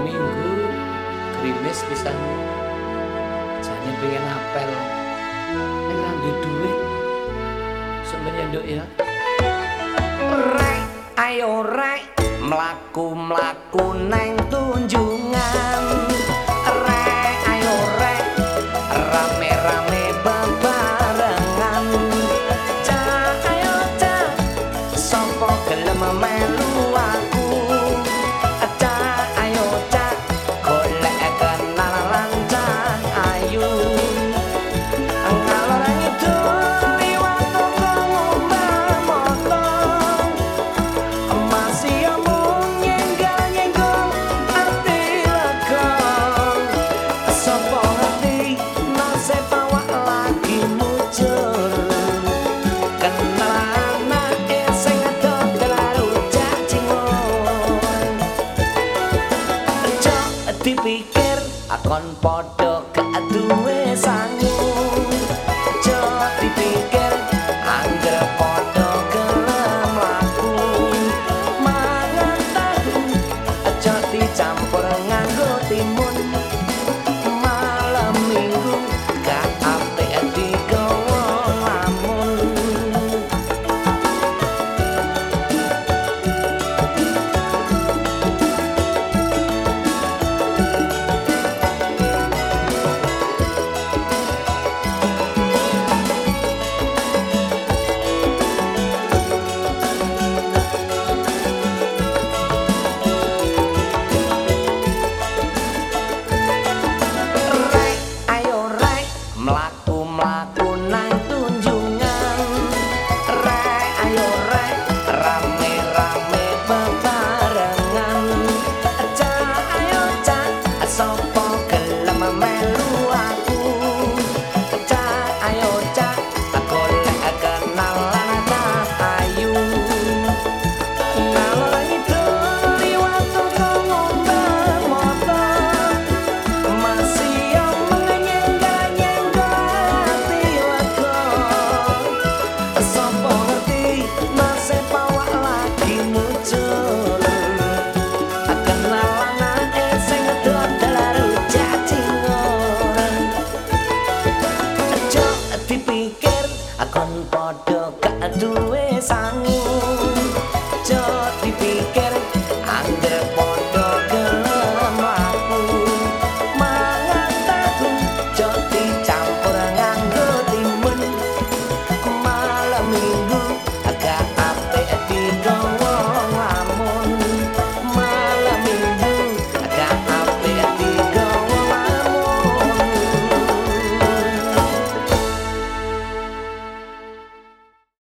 minggu krimis pisan jane pengen apel. Nek nganggo duit. Semennya nduk ya. Rek ayo rek. Mlaku mlaku neng tunjungan. Rek ayo rek. Rame rame bebarengan. Ca ayo ca sapa gelem melu akon padha duwe sangu cok dipikir anggere padha gelem aku mangan tahu aja dicampur nganggo timu 把无奈。kowe sangu